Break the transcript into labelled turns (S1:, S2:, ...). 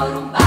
S1: por